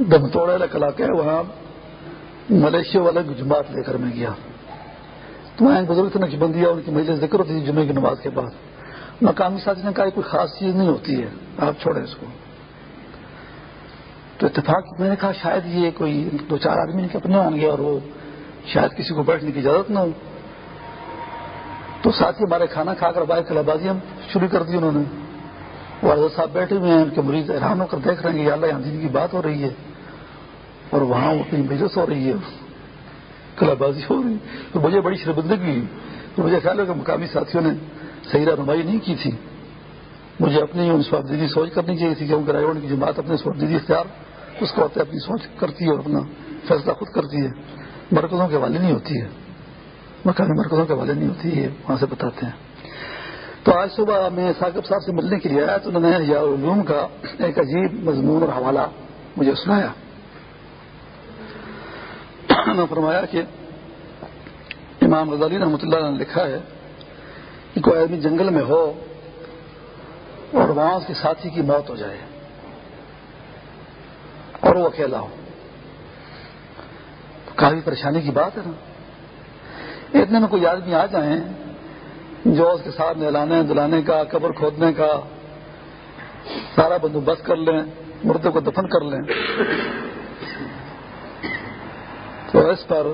دم توڑے علاقہ ہے وہاں ملیشیا والے جماعت لے کر میں گیا۔ تو وہاں بزرگ سے نقشبندی ان کی مجلس ذکر ہوتی تھی جمعے کی نماز کے بعد۔ مقامی ساتھی نے کہا کوئی خاص چیز نہیں ہوتی ہے۔ آپ چھوڑیں اس کو۔ تو اتفاق، میں نے کہا شاید یہ کوئی دو چار آدمی کے اپنے ہوں گے اور وہ شاید کسی کو بیٹھنے کی اجازت نہ ہو۔ تو ساتھ ہی ہمارے کھانا کھا کر بائک بازی ہم شروع کر دی انہوں نے۔ وہ صاحب بیٹھے ہوئے ہیں، ان کے مریض حیران ہو کر دیکھ رہے ہیں کہ اللہ یہاں دین کی بات ہو رہی ہے۔ اور وہاں وہ اپنی بزنس ہو رہی ہے کلا بازی ہو رہی ہے۔ تو مجھے بڑی شربندگی ہوئی۔ تو مجھے خیال ہے کہ مقامی ساتھیوں نے صحیح رہنمائی نہیں کی تھی۔ مجھے اپنی دیدی سوچ کرنی چاہیے تھی کیونکہ رائے کی جو بات اپنے دیدی اختیار، اس کو اپنی سوچ کرتی ہے اور اپنا فیصلہ خود کرتی ہے۔ مرکزوں کے حوالے نہیں ہوتی ہے۔ مقامی مرکزوں کے حوالے نہیں ہوتی ہے وہاں سے بتاتے ہیں۔ تو آج صبح میں ثاقب صاحب سے ملنے کے لیے آیا تو انہوں نے علوم کا ایک عجیب مضمون اور حوالہ مجھے سنایا۔ نے فرمایا کہ امام غزالی رحمۃ اللہ نے لکھا ہے کہ کوئی آدمی جنگل میں ہو اور وہاں اس کے ساتھی کی موت ہو جائے اور وہ اکیلا ہو، تو کافی پریشانی کی بات ہے نا۔ اتنے میں کوئی آدمی آ جائیں جو اس کے ساتھ نہلانے دلانے کا، قبر کھودنے کا سارا بندوبست کر لیں مردے کو دفن کر لیں۔ تو اس پر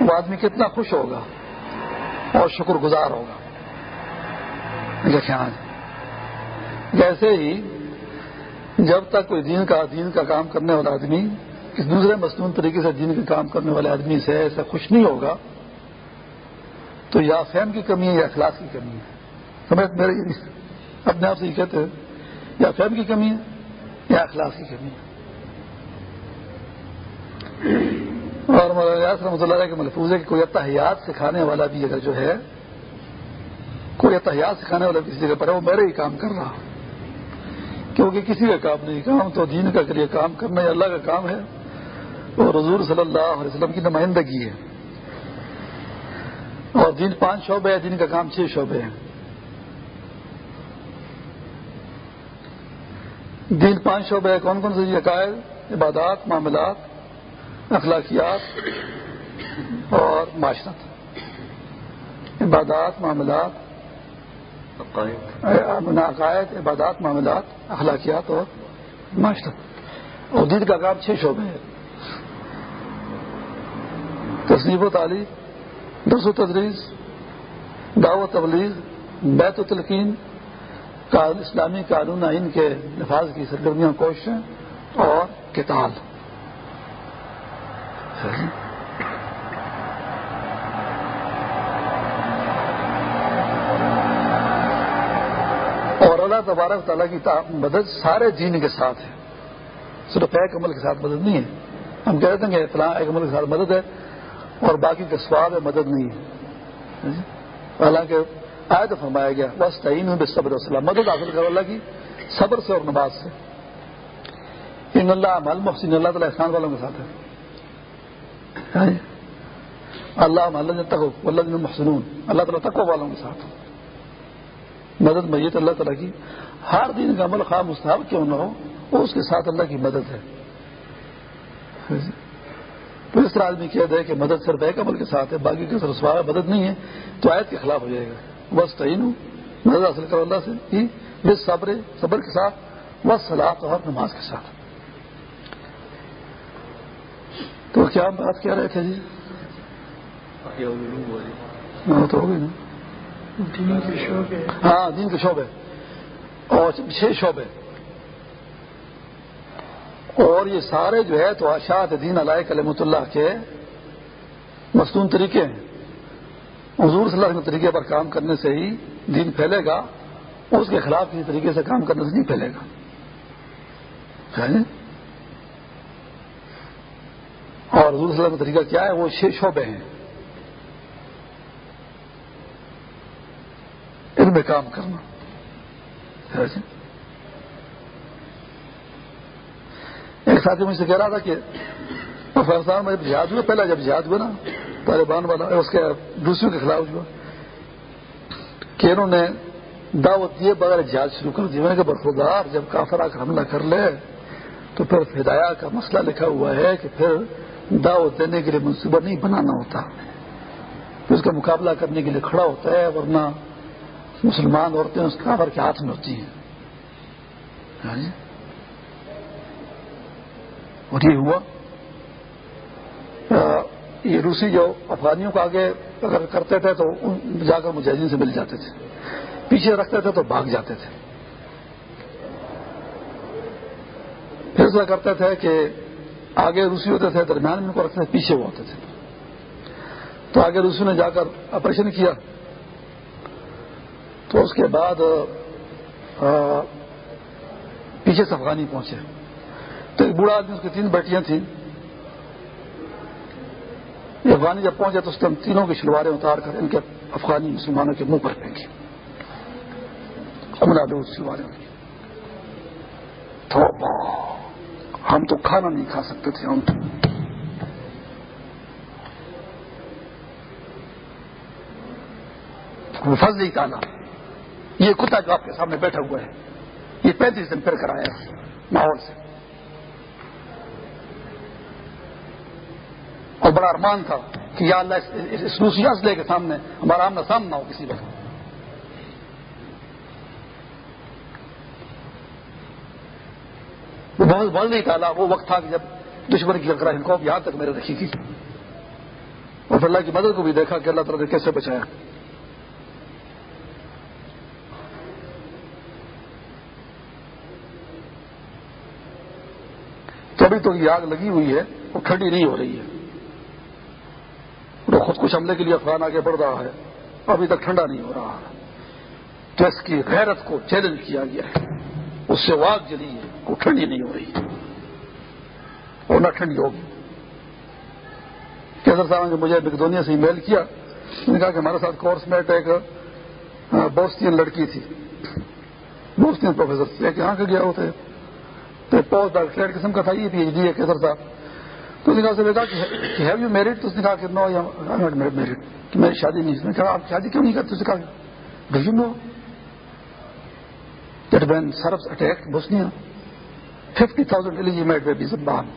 وہ آدمی کتنا خوش ہوگا اور شکر گزار ہوگا۔ خیال جیسے ہی جب تک کوئی دین کا دین کا کام کرنے والا آدمی کسی دوسرے مصنون طریقے سے دین کا کام کرنے والے آدمی سے ایسا خوش نہیں ہوگا، تو یا فہم کی کمی ہے یا اخلاق کی کمی ہے۔ سمجھ میرے، اپنے آپ سے یہ کہتے ہیں، یا فہم کی کمی ہے یا اخلاق کی کمی ہے۔ اور مولانا رحمۃ اللہ علیہ کے محفوظ ہے کہ کوئی اتحیات سکھانے والا بھی اگر جو ہے، کوئی اتحیات سکھانے والا کسی جگہ پر ہے، وہ میرے ہی کام کر رہا کیونکہ کسی کا کام نہیں، کام تو دین کا لیے کام کرنا یہ اللہ کا کام ہے۔ اور حضور صلی اللہ علیہ وسلم کی نمائندگی ہے۔ اور دین پانچ شعبے ہیں، دین کا کام چھ شعبے ہیں۔ دین پانچ شعبے ہیں، کون کون سے؟ عقائد، عبادات، معاملات۔ اخلاقیات اور معاشرت۔ عبادات، معاملات۔ عقائد عبادات، معاملات، اخلاقیات اور معاشرت۔ اور دین کا کام چھ شعبے ہیں۔ تصنیف و تعلیم، درس و تدریس، دعوت تبلیغ، بیت و تلقین۔ اسلامی قانون آئین کے نفاذ کی سرگرمیاں، کوششیں اور کتاب اور اللہ تبارک تعالیٰ کی مدد سارے دین کے ساتھ ہے۔ صرف ایک عمل کے ساتھ مدد نہیں ہے۔ ہم کہتے ہیں کہ فلاں ایک عمل کے ساتھ مدد ہے اور باقی کے سواب ہے مدد نہیں ہے۔ ہاں جی؟ حالانکہ آئے تو فرمایا گیا بس تعین ہوں بے صبر وسلم مدد حاصل کرو اللہ کی صبر سے اور نماز سے۔ ان اللہ مل محسن، اللہ تعالیٰ احسان والوں کے ساتھ ہے۔ اللہ اللہ تک اللہ محسنون۔ اللہ تعالیٰ تک والوں کے ساتھ۔ مدد میت اللہ تعالیٰ کی، ہر دن کا عمل خواہ مستحب کیوں نہ ہو، اس کے ساتھ اللہ کی مدد ہے۔ ہاں جی۔ تو اس طرح آدمی کہہ دے کہ مدد صرف ایک عمل کے ساتھ ہے، باقی کے سوال مدد نہیں ہے، تو آیت کے خلاف ہو جائے گا۔ بس تعین ہوں مدد حاصل کرو اللہ سے جی، صبر صبر کے ساتھ بس سلاد اور نماز کے ساتھ۔ تو کیا بات کہہ رہے تھے جی؟ ہاں تو ہو گئی نا۔ ہاں دین کے شعبے۔ اور چھ شعبے۔ اور یہ سارے جو ہے تو آشاد دین علیہ کلمت اللہ کے مصنون طریقے ہیں۔ حضور صلی اللہ علیہ طریقے پر کام کرنے سے ہی دین پھیلے گا، اس کے خلاف کسی طریقے سے کام کرنے سے نہیں پھیلے گا اور حضور صلی اللہ کا طریقہ کیا ہے؟ وہ چھ شعبے ہیں۔ ان میں کام کرنا۔ جی۔ ایک ساتھی مجھ سے کہہ رہا تھا کہ افغانستان میں جہاد ہوا، پہلا جب جہاد ہوا نا، طالبان والا، اس کے دوسروں کے خلاف ہوا کہ انہوں نے دعوت دیے بغیر جہاد شروع کر دی۔ میں کہ برخودار جب کافر آ کر حملہ کر لے تو پھر ہدایہ کا مسئلہ لکھا ہوا ہے کہ پھر دعوت دینے کے لیے منصوبہ نہیں بنانا ہوتا۔ اس کا مقابلہ کرنے کے لیے کھڑا ہوتا ہے، ورنہ مسلمان عورتیں اس کابر کے ہاتھ میں ہوتی ہیں۔ یعنی اور یہ ہوا۔ یہ روسی جو افغانیوں کو آگے اگر کرتے تھے تو جا کر مجاہدین سے مل جاتے تھے۔ پیچھے رکھتے تھے تو بھاگ جاتے تھے۔ فیصلہ کرتے تھے کہ آگے روسی ہوتے تھے، درمیان میں ان کو رکھتے تھے، پیچھے وہ ہوتے تھے۔ تو آگے روسی نے جا کر آپریشن کیا۔ تو اس کے بعد پیچھے سے افغانی پہنچے۔ تو ایک بوڑھا آدمی، اس کی تین بیٹیاں تھیں۔ یہ افغانی جب پہنچے تو اس نے تینوں کی شلواریں اتار کر ان کے افغانی مسلمانوں کے منہ پر پھینکی۔ امنا دو شلواریں تو ہم تو کھانا نہیں کھا سکتے تھے، ہم تو۔ فضل ہی کالا۔ یہ کتا جو آپ کے سامنے بیٹھا ہوا ہے، یہ پینتیس دن پھر کرایا ماحول سے۔ اور بڑا ارمان تھا کہ یا اللہ اس روسی اسلحے کے سامنے، ہمارا آمنا سامنا ہو کسی وقت۔ وہ بہت بڑھ نہیں تھا وہ وقت تھا کہ جب دشمن کی کرا کو یہاں تک میرے رکھی تھی۔ اور پھر اللہ کی مدد کو بھی دیکھا کہ اللہ تعالیٰ نے کیسے بچایا۔ تو ابھی تو یہ آگ لگی ہوئی ہے، وہ ٹھنڈی نہیں ہو رہی ہے۔ وہ خود کچھ حملے کے لیے افغان آگے بڑھ رہا ہے، ابھی تک ٹھنڈا نہیں ہو رہا ہے۔ تو اس کی غیرت کو چیلنج کیا گیا ہے۔ اس سے واگ جلی ہے، وہ ٹھنڈی نہیں ہو رہی۔ اور نہ ٹھنڈی ہوگی۔ کیسر صاحب نے مجھے بگدونیا سے ای میل کیا نے کہا کہ ہمارے ساتھ کورس میٹ ایک بوستین لڑکی تھی۔ بوستین پروفیسر تھی۔ کہاں کے گیا ہوتے تو پوسٹ ڈاکٹر قسم کا تھا؟ یہ پی ایچ ڈی ہے کیسر صاحب۔ تو اس نے کہا کہا کہ ہیو یو میرڈ تو اس نے کہا کہ نو ناٹ میرڈ کہ میری شادی نہیں۔ اس نے کہا، آپ شادی کیوں نہیں کرتے؟ اس نے کہا do you know that when Serbs attack Bosnia fifty thousand illegitimate babies born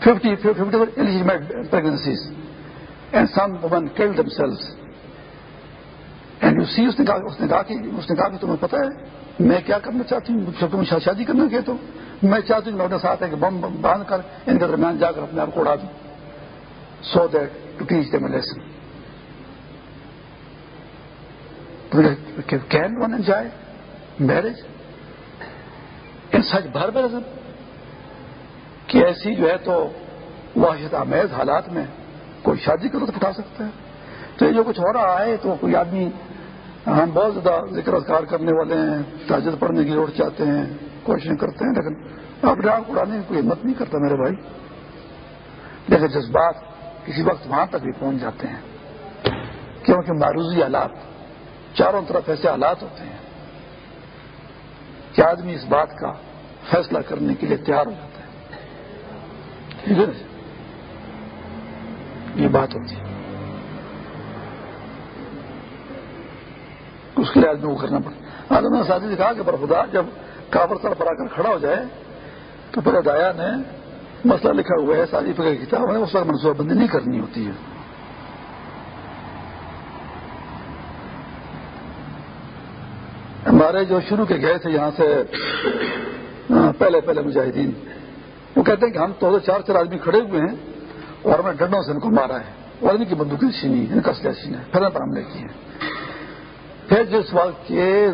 fifty fifty illegitimate pregnancies and some women kill themselves and you see اس نے کہا اس نے کہا کہ اس نے کہا کہ تمہیں پتا ہے میں کیا کرنا چاہتی ہوں جب تم شادی کرنا کہ تو میں چاہتی ہوں لوٹے ساتھ ہے کہ بم بم باندھ کر ان کے درمیان جا کر اپنے آپ کو اڑا دوں so that to teach them lesson can one enjoy marriage in such بھر برزن کہ ایسی جو ہے تو واحد آمیز حالات میں کوئی شادی کرو تو اٹھا سکتا ہے۔ تو یہ جو کچھ ہو رہا ہے، تو کوئی آدمی، ہم بہت زیادہ ذکر اذکار کرنے والے ہیں تاجد پڑھنے کی روڈ چاہتے ہیں، کوششیں کرتے ہیں، لیکن اپنے آپ اڑانے کی کوئی ہمت نہیں کرتا میرے بھائی۔ لیکن جذبات کسی وقت وہاں تک بھی پہنچ جاتے ہیں۔ کیونکہ معروضی حالات چاروں طرف ایسے حالات ہوتے ہیں کہ آدمی اس بات کا فیصلہ کرنے کے لیے تیار ہو جاتا ہے۔ ٹھیک ہے یہ بات ہوتی ہے۔ اس کے لیے آدمی کو کرنا پڑتا آدمی نے ساتھی سے کہا کہ خدا، جب کافر سر پر آ کر کھڑا ہو جائے، تو پھر ادایا نے مسئلہ لکھا ہوا ہے ساری فکر کتاب ہے، اس وقت منصوبہ بندی نہیں کرنی ہوتی ہے۔ ہمارے جو شروع کے گئے تھے یہاں سے ہاں، پہلے پہلے مجاہدین۔ وہ کہتے ہیں کہ ہم تو چار چار آدمی کھڑے ہوئے ہیں اور ہمیں ڈنڈوں سے ان کو مارا ہے۔ اور ان کی بندوقیں چھینی ان کا اسلحہ چھینا پھر پر حملے کیے۔ پھر جس وقت کے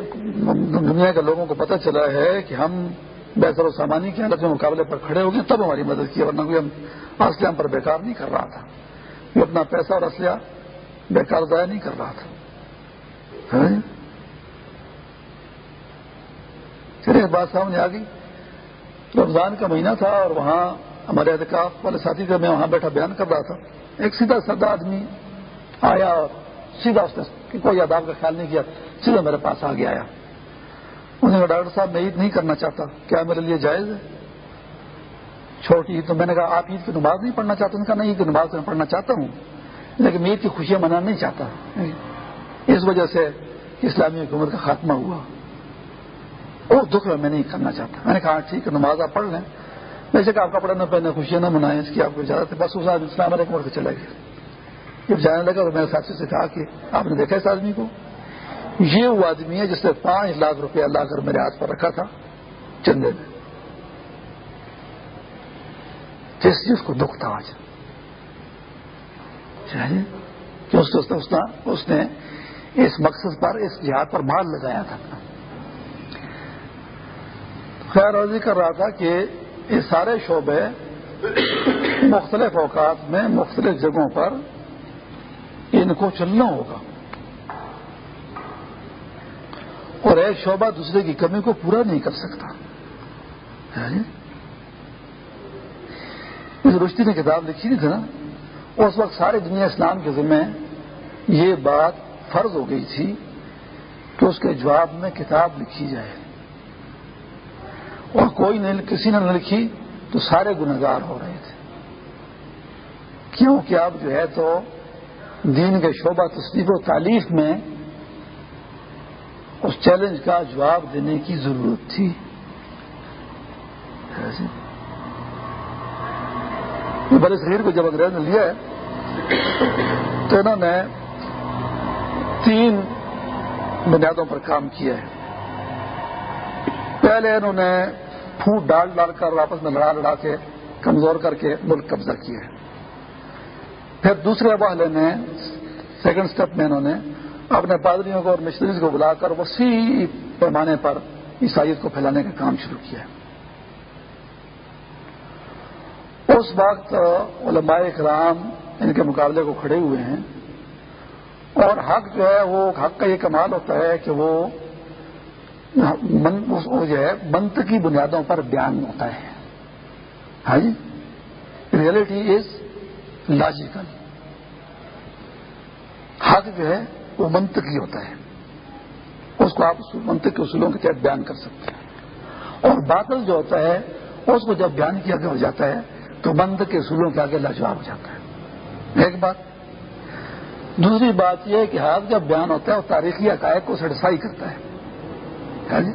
دنیا کے لوگوں کو پتہ چلا ہے کہ ہم بحثر و سامانی کے حالت مقابلے پر کھڑے ہو گئے، تب ہماری مدد کی، ورنہ کوئی ہم اسلحہ پر بیکار نہیں کر رہا تھا۔ وہ اپنا پیسہ اور اسلحہ بیکار ضائع نہیں کر رہا تھا ہاں جی؟ پھر ایک بات سامنے آ گئی۔ رمضان کا مہینہ تھا اور وہاں ہمارے ادکاف والے ساتھی کا میں وہاں بیٹھا بیان کر رہا تھا۔ ایک سیدھا سادہ آدمی آیا اور سیدھا اس نے کوئی آداب کا خیال نہیں کیا، سیدھا میرے پاس آگے آیا۔ انہوں نے کہا، ڈاکٹر صاحب، میں عید نہیں کرنا چاہتا، کیا میرے لیے جائز ہے؟ چھوٹی عید تو میں نے کہا، آپ عید کی نماز نہیں پڑھنا چاہتے؟ کہا، نہیں، عید کی نماز میں پڑھنا چاہتا ہوں، لیکن میں عید کی خوشیاں منانا نہیں چاہتا۔ اس وجہ سے اسلامی حکومت کا خاتمہ ہوا۔ وہ دکھ میں نہیں کرنا چاہتا۔ میں نے کہا، ٹھیک ہے، نماز آپ پڑھ لیں۔ ویسے کہ آپ کپڑے نہ پہنے خوشیاں نہ منائیں، اس کی آپ کو اجازت ہے۔ بس اس آدمی، اسلام علیکم سے چلا گیا جب جانے لگا تو میں نے ساتھی سے کہا کہ آپ نے دیکھا اس آدمی کو؟ یہ وہ آدمی ہے جس نے پانچ لاکھ روپیہ لا کر میرے ہاتھ پر رکھا تھا چندے میں۔ جس جس کو دکھ تھا آج۔ کہ اس نے اس مقصد پر، اس جہاد پر مال لگایا تھا۔ خیر روزی کر رہا تھا کہ یہ سارے شعبے مختلف اوقات میں مختلف جگہوں پر ان کو چلنا ہوگا۔ اور ایک شعبہ دوسرے کی کمی کو پورا نہیں کر سکتا۔ جی؟ رشتی نے کتاب لکھی تھی نا۔ اس وقت ساری دنیا اسلام کے ذمہ یہ بات فرض ہو گئی تھی کہ اس کے جواب میں کتاب لکھی جائے۔ اور کوئی نے کسی نے لکھی تو سارے گنگار ہو رہے تھے۔ کیوں کہ اب جو ہے تو دین کے شعبہ تصدیق و تعلیف میں اس چیلنج کا جواب دینے کی ضرورت تھی۔ بڑے شریر کو جب انگریز نے لیا ہے، تو انہوں نے تین بنیادوں پر کام کیا ہے۔ پہلے انہوں نے پھوٹ ڈال ڈال کر واپس میں لڑا لڑا کے کمزور کر کے ملک قبضہ کیا ہے۔ پھر دوسرے والے نے سیکنڈ سٹیپ میں انہوں نے اپنے پادریوں کو اور مشنریز کو بلا کر وسیع پیمانے پر عیسائیت کو پھیلانے کا کام شروع کیا اس وقت علماء کرام ان کے مقابلے کو کھڑے ہوئے ہیں اور حق جو ہے وہ حق کا یہ کمال ہوتا ہے کہ وہ جو ہے منت کی بنیادوں پر بیان ہوتا ہے۔ ہاں جی؟ ریئلٹی از لاجیکل حق جو ہے، وہ منطقی ہوتا ہے۔ اس کو آپ منطق کے اصولوں کے تحت بیان کر سکتے ہیں۔ اور باطل جو ہوتا ہے، اس کو جب بیان کیا ہو جاتا ہے، تو منطق کے اصولوں کے آگے لاجواب ہو جاتا ہے۔ ایک بات۔ دوسری بات یہ ہے کہ حق جب بیان ہوتا ہے، وہ تاریخی عقائد کو سیٹسفائی کرتا ہے۔ جی؟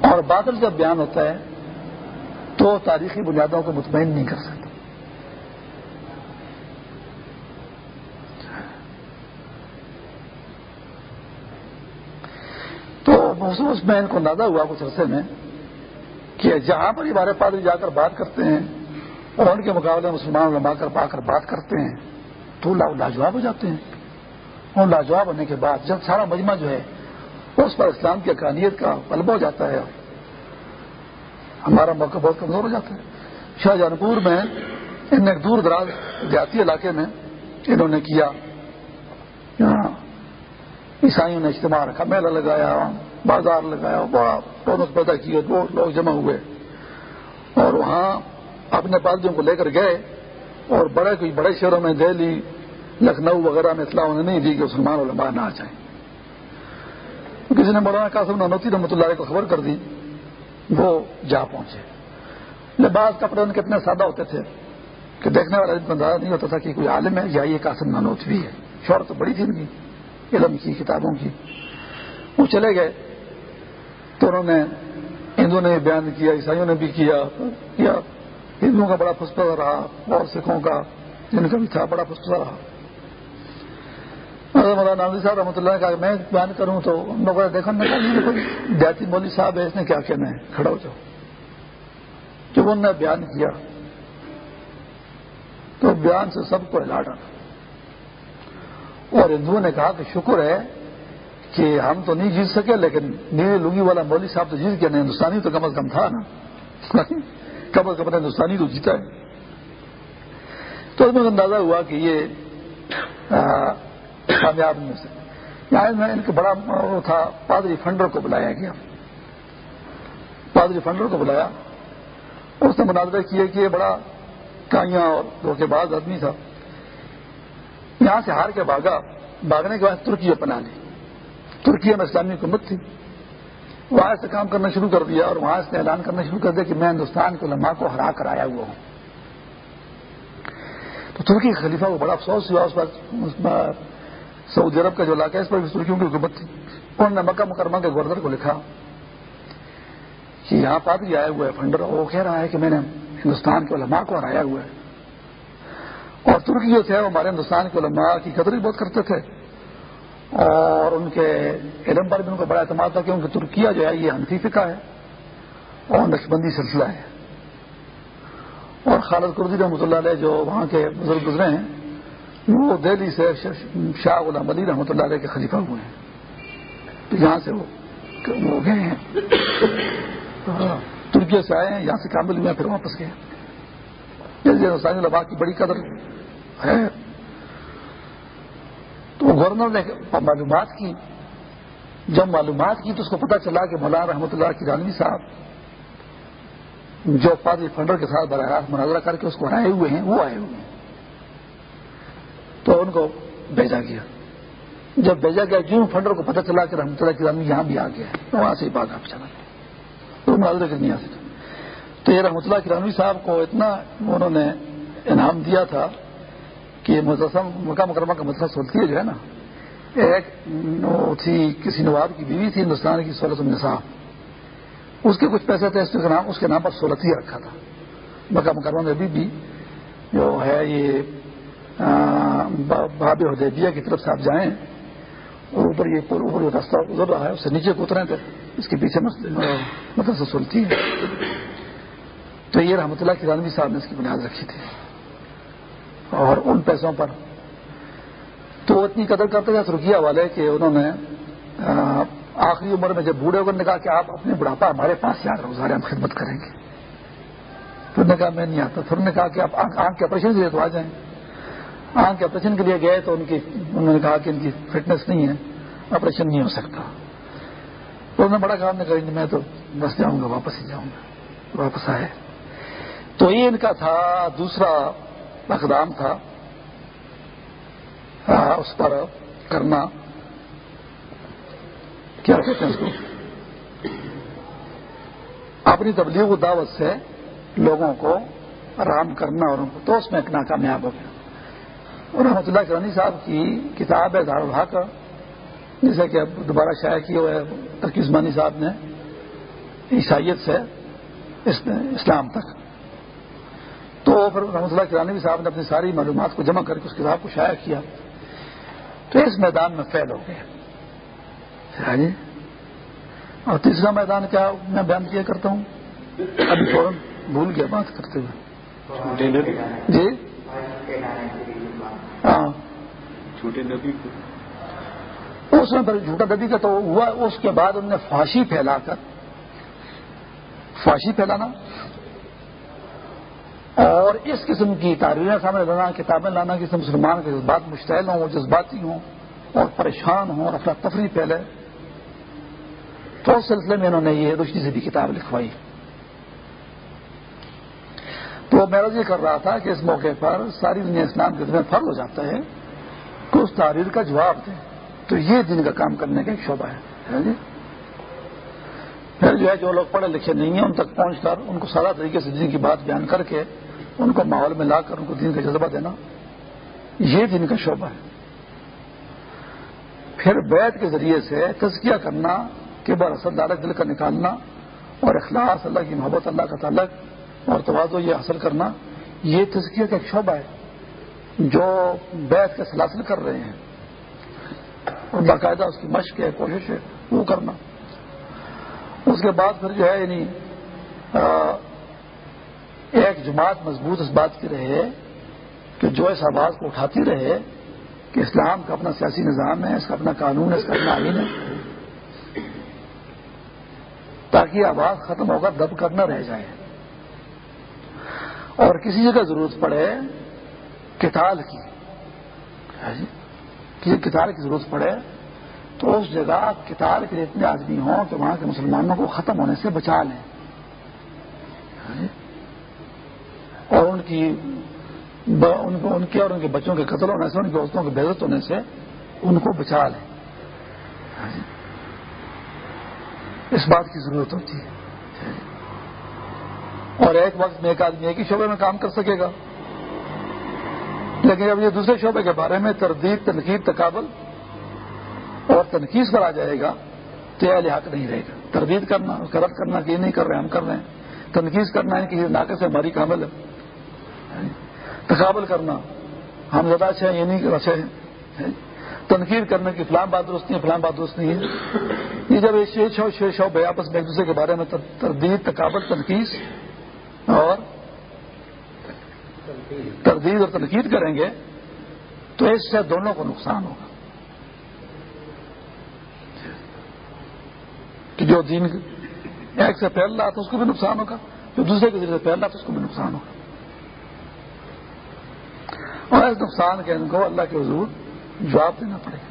اور بادل جب بیان ہوتا ہے تو تاریخی بنیادوں کو مطمئن نہیں کر سکتا اس میں ان کو اندازہ ہوا کچھ عرصے میں کہ جہاں پر ہمارے پادری جا کر بات کرتے ہیں اور ان کے مقابلے مسلمان لمبا کر پا کر بات کرتے ہیں تو لاجواب ہو جاتے ہیں اور لاجواب ہونے کے بعد جب سارا مجمع جو ہے اس پر اسلام کی اقانیت کا غلبہ ہو جاتا ہے۔ ہمارا موقع بہت کمزور ہو جاتا ہے۔ شاہ جہاں پور میں ان ایک دور دراز دیہاتی علاقے میں انہوں نے کیا۔ عیسائیوں نے اجتماع رکھا، میلہ لگایا، بازار لگایا بڑا بونس پیدا کیے دو لوگ جمع ہوئے۔ اور وہاں اپنے پادریوں کو لے کر گئے اور بڑے کوئی بڑے شہروں میں دہلی، لکھنؤ وغیرہ میں اطلاع انہیں نہیں دی کہ مسلمان علماء نہ آ جائیں۔ کسی نے مولانا قاسم نانوتی رحمۃ اللہ علیہ کو خبر کر دی، وہ جا پہنچے۔ لباس کپڑے ان کے اتنے سادہ ہوتے تھے کہ دیکھنے والا اندازہ نہیں ہوتا تھا کہ کوئی عالم ہے یا یہ قاسم نانوت بھی ہے۔ شور تو بڑی تھی ان کی، علم کی، کتابوں کی۔ وہ چلے گئے تو انہوں نے ہندوؤں نے بیان کیا، عیسائیوں نے بھی کیا ہندوؤں کا بڑا پھسپا رہا، اور سکھوں کا جن کا بھی تھا بڑا پھسپا رہا۔ مولانا نامی صاحب رحمۃ اللہ نے کہا میں بیان کروں تو ان لوگوں نے دیکھا میں دیہاتی مولوی صاحب ہے اس نے کیا کہنا ہے کھڑا ہو جاؤ جب انہوں نے بیان کیا، تو بیان سے سب کو ہلا ڈالا اور ہندوؤں نے کہا کہ شکر ہے کہ ہم تو نہیں جیت سکے، لیکن نیلے لنگی والا مولوی صاحب تو جیت گیا۔ ہندوستانی تو کم از کم تھا نا۔ کم از کم ہندوستانی تو جیتا ہے۔ تو اس میں اندازہ ہوا کہ یہ کامیاب نہیں ہو سکے۔ یہاں میں ان کا بڑا وہ تھا، پادری فنڈر کو بلایا گیا۔ پادری فنڈر کو بلایا۔ اس نے مناظرہ کیا کہ یہ بڑا کائیاں اور دھوکے باز آدمی تھا۔ یہاں سے ہار کے بھاگا۔ بھاگنے کے بعد ترکی اپنا لی۔ ترکی میں اسلامی حکومت تھی۔ وہاں سے کام کرنا شروع کر دیا اور وہاں سے اعلان کرنا شروع کر دیا کہ میں ہندوستان کے علماء کو ہرا کر آیا ہوا ہوں۔ تو ترکی کے خلیفہ کو بڑا افسوس ہوا۔ اس وقت سعودی عرب کا جو علاقہ ہے، اس پر بھی ترکیوں کی حکومت تھی انہوں نے مکہ مکرمہ کے گورنر کو لکھا۔ کہ یہاں پادری آیا ہوا ہے فنڈر وہ کہہ رہا ہے کہ میں نے ہندوستان کے علماء کو ہرایا ہوا ہے۔ اور ترکی جو تھے، وہ ہمارے ہندوستان کے علماء کی قدر بھی بہت کرتے تھے۔ اور ان کے علم پر بھی ان کو بڑا اعتماد تھا کہ ان کی ترکیہ جو ہے، یہ انفی فکا ہے، اور نقشبندی سلسلہ ہے۔ اور خالد قردی رحمۃ اللہ علیہ جو وہاں کے بزرگ گزرے ہیں وہ دہلی سے شاہ غلام علی رحمۃ اللہ علیہ کے خلیفہ ہوئے ہیں۔ تو یہاں سے وہ گئے ہیں۔ ہاں۔ ترکیہ سے آئے ہیں، یہاں سے کامل ہوئے پھر واپس گئے جیسے ہندوستانی الباغ کی بڑی قدر ہے۔ تو گورنر نے معلومات کی۔ جب معلومات کی تو اس کو پتا چلا کہ مولانا رحمۃ اللہ کی جانوی صاحب جو پادری فنڈر کے ساتھ براہ راست مناظرہ کر کے اس کو آئے ہوئے ہیں، وہ آئے ہوئے ہیں۔ تو ان کو بھیجا گیا۔ جب بھیجا گیا جوں فنڈر کو پتا چلا کہ رحمۃ اللہ کی جانوی یہاں بھی آ گیا وہاں سے بات آپ چلا۔ گیا تو آ سکتا تو یہ رحمۃ اللہ کی صاحب کو اتنا انہوں نے انعام دیا تھا کہ مدرسہ، مکہ مکرمہ کا مدرسہ سلطی جو ہے نا، ایک تھی، کسی نواب کی بیوی تھی، ہندوستان کی سولت النصاب اس کے کچھ پیسے تھے، اس کے نام، اس کے نام پر سولت ہی رکھا تھا۔ مکہ مکرمہ میں ابھی بھی جو ہے یہ باب حدیبیہ کی طرف سے آپ جائیں، اور اوپر یہ اوپر جو راستہ گزر رہا ہے، اس سے نیچے کو تھے اس کے پیچھے مدرسہ سلطی ہے۔ تو یہ رحمۃ اللہ کی رانوی صاحب نے اس کی بنیاد رکھی تھی۔ اور ان پیسوں پر تو اتنی قدر کرتے تھے رکیہ والے، کہ انہوں نے آخری عمر میں جب بوڑھے ہو نے کہا کہ آپ اپنے بڑھاپا ہمارے پاس یاد رہو سارے ہم خدمت کریں گے۔ پھر نے کہا، میں نہیں آتا۔ پھر نے کہا کہ آپ آنکھ کے آپریشن کے لیے تو آ جائیں۔ آنکھ کے آپریشن کے لیے گئے تو ان کی انہوں نے کہا کہ ان کی فٹنس نہیں ہے، آپریشن نہیں ہو سکتا۔ تو انہوں نے بڑا کام نہیں کریں میں تو بس جاؤں گا، واپس ہی جاؤں گا۔ واپس آئے۔ تو یہ ان کا تھا، دوسرا اقدام تھا۔ اس پر کرنا۔ کیا کہتے ہیں اس کو؟ اپنی تبلیغ و دعوت سے لوگوں کو آرام کرنا اور ان کو تو اس میں ایک ناکامیاب ہو گیا۔ اور رحمۃ اللہ کرانی صاحب کی کتاب ہے دار الحق جیسے کہ دوبارہ شائع کی ہوئے ترکیزمانی صاحب نے عیسائیت سے اسلام تک۔ تو پھر رحمۃ اللہ کرانی صاحب نے اپنی ساری معلومات کو جمع کر کے اس کتاب کو شائع کیا۔ تو اس میدان میں فیل ہو گئے۔ جی اور تیسرا میدان کیا میں بیان کیا کرتا ہوں؟ ابھی فوراً بھول گیا بات کرتے ہوئے۔ جی۔ ہاں۔ چھوٹے نبی اس میں جھوٹا نبی کا تو ہوا اس کے بعد انہوں نے فاشی پھیلا کر۔ فاشی پھیلانا۔ اور اس قسم کی تاریخیں سامنے لانا کتابیں لانا کسی مسلمان کے جذبات مشتعل ہوں جذباتی ہوں اور پریشان ہوں اور افراد تفریح پھیلے۔ تو اس سلسلے میں انہوں نے یہ روشنی سے بھی کتاب لکھوائی۔ تو میرا یہ کر رہا تھا کہ اس موقع پر ساری دنیا اسلام کے دن فرض ہو جاتا ہے کہ اس تحریر کا جواب دیں۔ تو یہ دن کا کام کرنے کا ایک شعبہ ہے جی؟ پھر جو ہے جو لوگ پڑھے لکھے نہیں ہیں، ان تک پہنچ کر، ان کو سارا طریقے سے دین کی بات بیان کر کے، ان کو ماحول میں لا کر، ان کو دین کا جذبہ دینا، یہ دن کا شعبہ ہے۔ پھر بیت کے ذریعے سے تزکیہ کرنا، کہ بار اصل دل کا نکالنا اور اخلاص، اللہ کی محبت، اللہ کا تعلق اور توازو یہ حاصل کرنا، یہ تزکیہ کا ایک شعبہ ہے جو بیت کے سلاسل کر رہے ہیں۔ اور باقاعدہ اس کی مشق ہے، کوشش ہے، وہ کرنا۔ اس کے بعد پھر جو ہے یعنی ایک جماعت مضبوط اس بات کی رہے کہ جو اس آواز کو اٹھاتی رہے کہ اسلام کا اپنا سیاسی نظام ہے، اس کا اپنا قانون ہے، اس کا اپنا آئین ہے، تاکہ آواز ختم ہوگا، دب کر نہ رہ جائے۔ اور کسی جگہ ضرورت پڑے کتال کی۔ ہاں جی؟ کسی کتال کی ضرورت پڑے تو اس جگہ کتاب کے اتنے آدمی ہوں کہ وہاں کے مسلمانوں کو ختم ہونے سے بچا لیں۔ ہاں جی؟ اور ان کی ان کو ان کے اور ان کے بچوں کے قتل ہونے سے، ان کے دوستوں کے بےزت ہونے سے ان کو بچا لیں۔ ہاں جی؟ اس بات کی ضرورت ہوتی ہے۔ اور ایک وقت میں ایک آدمی ایک ہی شعبے میں کام کر سکے گا۔ لیکن اب یہ دوسرے شعبے کے بارے میں تردید، تنقید، تقابل اور تنقید پر آ جائے گا تو یہ حق نہیں رہے گا۔ تردید کرنا کرد کرنا کہ یہ نہیں کر رہے، ہم کر رہے ہیں۔ تنقید کرنا ہے کہ یہ ناقص سے ہماری کامل ہے۔ تقابل کرنا، ہم زیادہ اچھے ہیں، یہ نہیں اچھے ہیں۔ تنقید کرنے کی فلام بات درست نہیں ہے فلام بات درست نہیں ہے۔ یہ جب یہ شو شو شو آپس میں ایک دوسرے کے بارے میں تردید، تقابل، تنقید اور تردید اور تنقید کریں گے تو اس سے دونوں کو نقصان ہوگا۔ کہ جو دین ایک سے پھیل رہا تھا اس کو بھی نقصان ہوگا، جو دوسرے کے ذریعے سے پھیل رہا تھا اس کو بھی نقصان ہوگا۔ اور اس نقصان کے ان کو اللہ کے حضور جواب دینا پڑے گا۔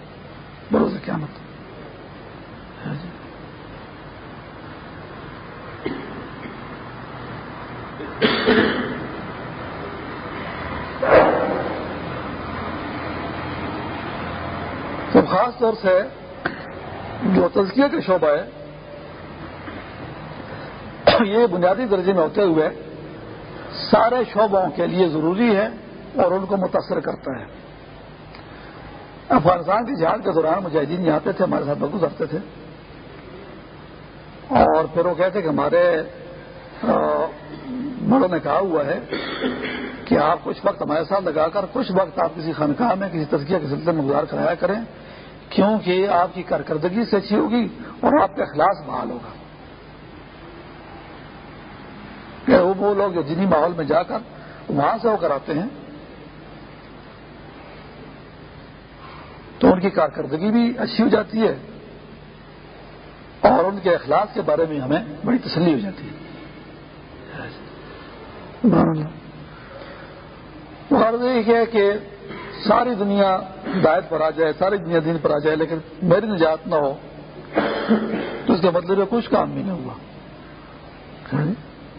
بروز کیا مت تو خاص طور سے جو تزکیہ کا شعبہ ہے یہ بنیادی درجے میں ہوتے ہوئے سارے شعبوں کے لیے ضروری ہے اور ان کو متاثر کرتا ہے۔ افغانستان کی جہاد کے دوران مجاہدین یہاں آتے تھے، ہمارے ساتھ گزرتے تھے۔ اور پھر وہ کہتے کہ ہمارے بڑوں نے کہا ہوا ہے کہ آپ کچھ وقت ہمارے ساتھ لگا کر کچھ وقت آپ کسی خانقاہ میں کسی تزکیہ کے سلسلے میں گزار کرایا کریں، کیونکہ آپ کی کارکردگی سے اچھی ہوگی اور آپ کا اخلاص بحال ہوگا۔ کہ وہ لوگ جو جنی ماحول میں جا کر وہاں سے ہو کر آتے ہیں، تو ان کی کارکردگی بھی اچھی ہو جاتی ہے اور ان کے اخلاق کے بارے میں ہمیں بڑی تسلی ہو جاتی ہے۔ غرض یہ ہے کہ ساری دنیا دائت پر آ جائے، ساری دنیا دین پر آ جائے، لیکن میری نجات نہ ہو، تو اس کے مطلب کچھ کام بھی نہیں ہوا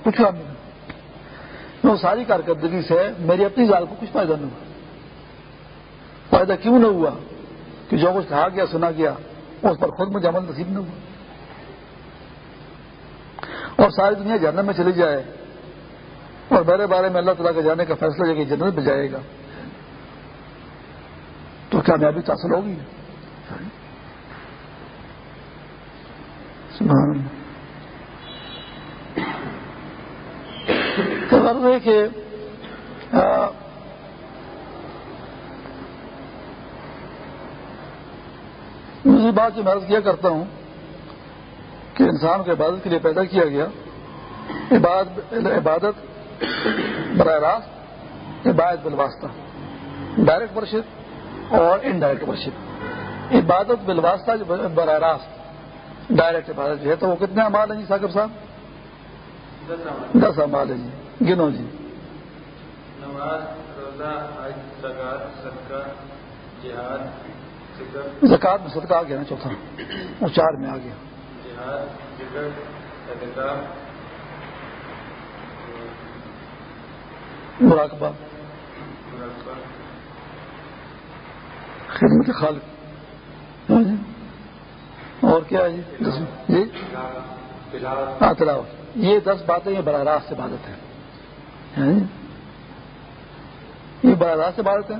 کچھ کام نہیں ہوا ساری کارکردگی سے میری اپنی ذات کو کچھ فائدہ نہیں ہوا۔ فائدہ کیوں نہ ہوا؟ کہ جو کچھ کہا گیا، سنا گیا، اس پر خود مجھے عمل نصیب نہ ہوا۔ اور ساری دنیا جہنم میں چلی جائے۔ اور میرے بارے میں اللہ تعالیٰ کے جانے کا فیصلہ جائے کہ جنت میں جائے گا۔ تو کامیابی حاصل ہوگی؟ تو کہ دوسری بات جو میں عرض کیا کرتا ہوں کہ انسان کو عبادت کے لیے پیدا کیا گیا۔ عبادت براہ راست عبادت بالواسطہ ڈائریکٹ ورشپ اور انڈائریکٹ ورشپ عبادت بالواسطہ براہ راست ڈائریکٹ عبادت جو ہے تو وہ کتنے امال ہیں جی ثاقب صاحب؟ دس امال ہیں جی۔ گنو جی۔ زکات میں صدقہ آ گیا نا چوتھا۔ وہ چار میں آ گیا۔ مراقبہ خدمت خالق۔ ہاں جی۔ اور کیا ہے جی؟, جی؟ ہاں تلاوت۔ یہ دس باتیں یہ براہ راست سے عبادت ہے ہاں جی۔ یہ براہ راست سے عبادت ہے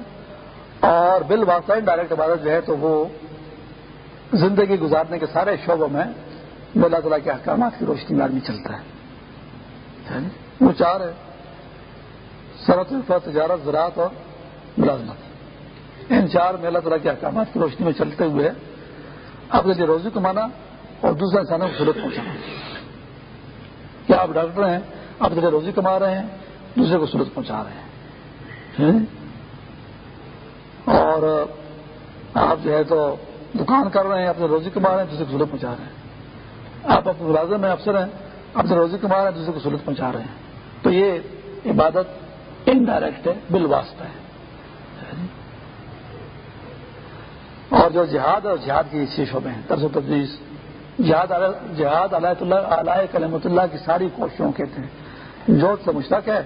اور بل واسطہ ڈائریکٹ عبادت جو ہے تو وہ زندگی گزارنے کے سارے شعبوں میں اللہ تعالیٰ کے احکامات کی روشنی میں آدمی چلتا ہے۔ ہاں وہ چار ہے سرت تجارت زراعت اور ملازمت۔ ان چار میں اللہ تعالیٰ کے احکامات کی روشنی میں چلتے ہوئے اپنے لیے روزی کمانا اور دوسرے انسانوں کو سہولت پہنچانا کیا آپ ڈاکٹر ہیں؟ اپنے لیے روزی کما رہے ہیں، دوسرے کو سہولت پہنچا رہے ہیں۔ اور آپ جو ہے تو دکان کر رہے ہیں اپنے روزی کما رہے ہیں، دوسرے کو سہولت پہنچا رہے ہیں۔ آپ اپنے ملازم میں افسر ہیں اپنے روزی کما رہے ہیں، دوسرے کو سہولت پہنچا رہے ہیں۔ تو یہ عبادت انڈائریکٹ ہے، بل واسطہ ہے۔ اور جو جہاد اور جہاد کی چھ شعبے ہیں طرز و تدریس جہاد جہاد اللہ، علیہ کلمۃ اللہ کی ساری کوششوں کہتے ہیں جو سے مشتق ہے،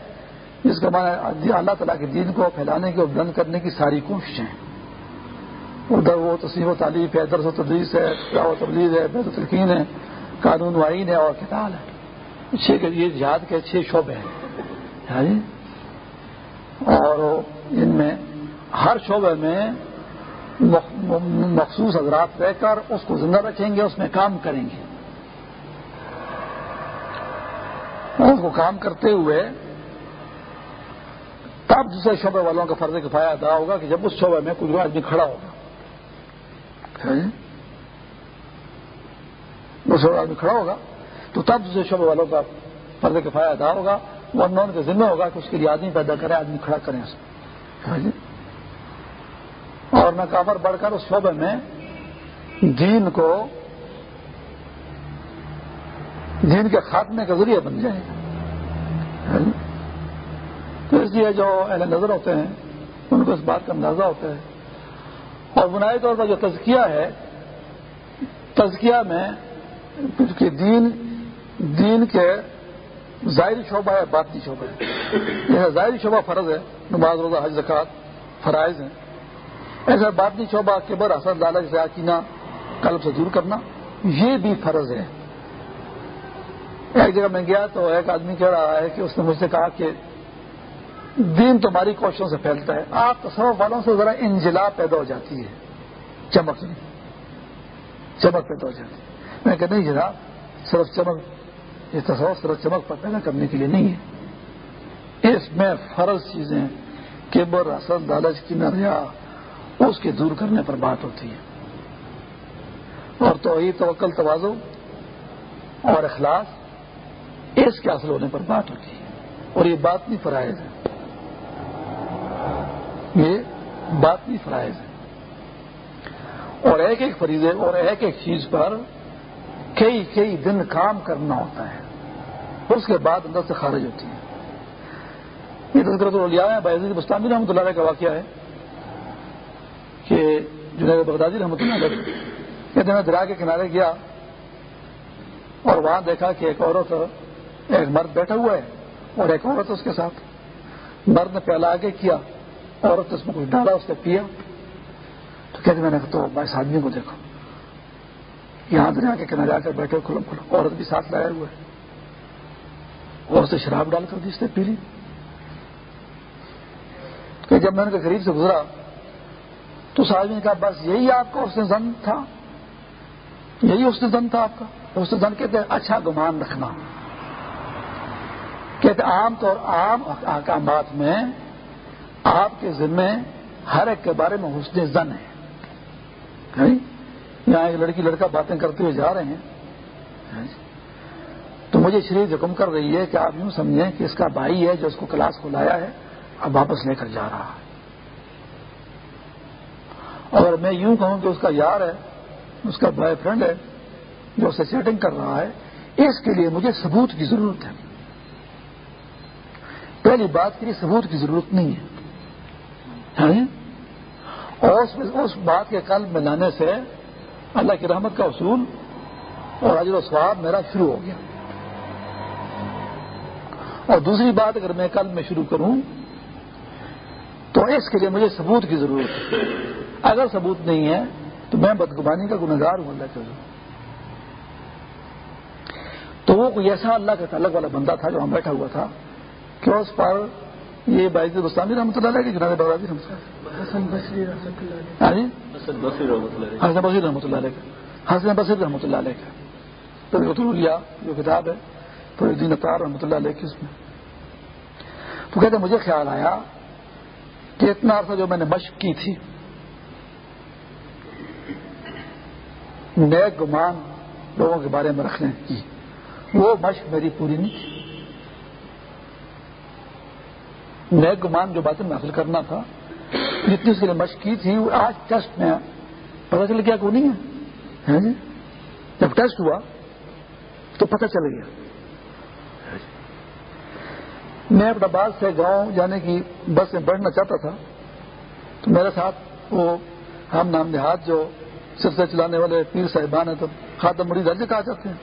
جس کا معنی اللہ تعالیٰ کے دین کو پھیلانے کی اور بلند کرنے کی ساری کوششیں۔ ادھر وہ تصویر و تعلیف ہے درس و تدریس ہے و تبلیغ ہے، بیت تلقین ہے، قانون وعین ہے اور کتاب ہے۔ یہ جہاد کے چھ شعبے ہیں۔ جی؟ اور ان میں ہر شعبے میں مخصوص حضرات رہ کر اس کو زندہ رکھیں گے، اس میں کام کریں گے۔ اس کو کام کرتے ہوئے تب دوسرے شعبے والوں کا فرض کفایا ادا ہوگا کہ جب اس شعبے میں کوئی آدمی کھڑا ہوگا۔ ہاں جی؟ دوسرے آدمی کھڑا ہوگا تو تب دوسرے شعبے والوں کا فرض کفایا ادا ہوگا۔ وہ ان کے ذمہ ہوگا کہ اس کے لیے آدمی پیدا کرے آدمی کھڑا کریں اس ہاں جی؟ اور میں کافر بڑھ کر اس شعبے میں دین کو، دین کے خاتمے کا ذریعہ بن جائے۔ گا تو اس لیے جو اہل نظر ہوتے ہیں، ان کو اس بات کا اندازہ ہوتا ہے۔ اور بنیادی طور پر جو تزکیہ ہے، تزکیہ میں دین دین کے ظاہری شعبہ ہے باطنی شعبہ ہے۔ جیسا ظاہری شعبہ فرض ہے، نماز، روزہ، حج زکات فرائض ہیں۔ ایسا باطنی شعبہ کے بر اثر لالچ سے قلب سے دور کرنا، یہ بھی فرض ہے۔ ایک جگہ میں گیا تو ایک آدمی کہہ رہا ہے کہ اس نے مجھ سے کہا کہ دین تمہاری کوششوں سے پھیلتا ہے۔ آپ تصوف والوں سے ذرا انجلا پیدا ہو جاتی ہے۔ چمک نہیں۔ چمک پیدا ہو جاتی ہے۔ میں کہ نہیں جناب، صرف چمک یہ تصور صرف چمک پر پیدا کرنے کے لیے نہیں ہے۔ اس میں فرض چیزیں کیبر اصل لالچ کی نریا اس کے دور کرنے پر بات ہوتی ہے۔ اور توحید، توکل توازو اور اخلاص، اس کے حاصل ہونے پر بات ہوتی ہے۔ اور یہ بات نہیں فرائض ہے یہ بات نہیں فرائض ہے اور ایک ایک فریضے اور ایک ایک چیز پر کئی کئی دن کام کرنا ہوتا ہے۔ اس کے بعد اندر سے خارج ہوتی ہے یہ تذکرت الیا ہے بحض بستانی جی رحمۃ اللہ کا واقعہ ہے کہ جنید بغدادی رحمۃ اللہ علیہ کہتے میں دریا کے کنارے گیا اور وہاں دیکھا کہ ایک عورت، ایک مرد بیٹھا ہوا ہے اور ایک عورت اس کے ساتھ۔ مرد نے پہلا آگے کیا، عورت اس میں کچھ ڈالا، اس نے پیا۔ تو کہتے میں نے کہا تو اس آدمی کو دیکھو۔ یہاں دریا کے کنارے آ کر بیٹھے کھلو کھلو عورت بھی ساتھ لائے ہوئے اور اسے شراب ڈال کر دی اس نے پی لی۔ کہ جب میں ان کے قریب سے گزرا، تو اس آدمی نے کہا، بس یہی آپ کا اس نے زن تھا۔ یہی اس نے زن تھا آپ کا۔ اس نے زن کہتے ہیں اچھا گمان رکھنا۔ کہتے عام طور، عام احکامات میں آپ کے ذمے ہر ایک کے بارے میں حسن زن ہے۔ یعنی یہاں ایک لڑکی، لڑکا باتیں کرتے ہوئے جا رہے ہیں۔ تو مجھے شریف حکم کر رہی ہے کہ آپ یوں سمجھیں کہ اس کا بھائی ہے جو اس کو کلاس کو لایا ہے، اب واپس لے کر جا رہا ہے۔ اور میں یوں کہوں کہ اس کا یار ہے، اس کا بوائے فرینڈ ہے، جو اسے سیٹنگ کر رہا ہے، اس کے لیے مجھے ثبوت کی ضرورت ہے۔ پہلی بات کے لیے ثبوت کی ضرورت نہیں ہے۔ یعنی اور اس بات کے قلب میں لانے سے اللہ کی رحمت کا اصول اور اجر و سواب میرا شروع ہو گیا۔ اور دوسری بات اگر میں کل میں شروع کروں تو اس کے لیے مجھے ثبوت کی ضرورت ہے۔ اگر ثبوت نہیں ہے تو میں بدگمانی کا گنگار ہوں اللہ کے تو وہ کوئی ایسا اللہ کا تعلق والا بندہ تھا جو وہاں بیٹھا ہوا تھا کہ اس پر یہ باعث بستانی رحمۃ اللہ علیہ جناب بغدادی رحمۃ اللہ حسن بصری رحمۃ اللہ علیہ۔ حسن بصیر رحمۃ اللہ علیہ۔ کا لیا جو کتاب ہے۔ تو الدین اطار رحمۃ اللہ علیہ کی اس میں۔ تو کہتے مجھے خیال آیا کہ اتنا عرصہ جو میں نے مشق کی تھی، نیک گمان لوگوں کے بارے میں رکھنے کی، وہ مشق میری پوری نہیں تھی۔ نیک گمان جو باتیں میں حاصل کرنا تھا، جتنی اس کے لیے مشق کی تھی، وہ آج ٹیسٹ میں پتا چل گیا کہ وہ نہیں ہے۔ ہاں جی؟ جب ٹیسٹ ہوا تو پتہ چل گیا۔ میں اپنا بعد سے گاؤں جانے کی بس میں بیٹھنا چاہتا تھا، تو میرے ساتھ وہ ہم نام دیہات جو سلسلے چلانے والے پیر صاحبان ہیں، تو خاتم مریض درج کہا جاتے ہیں؟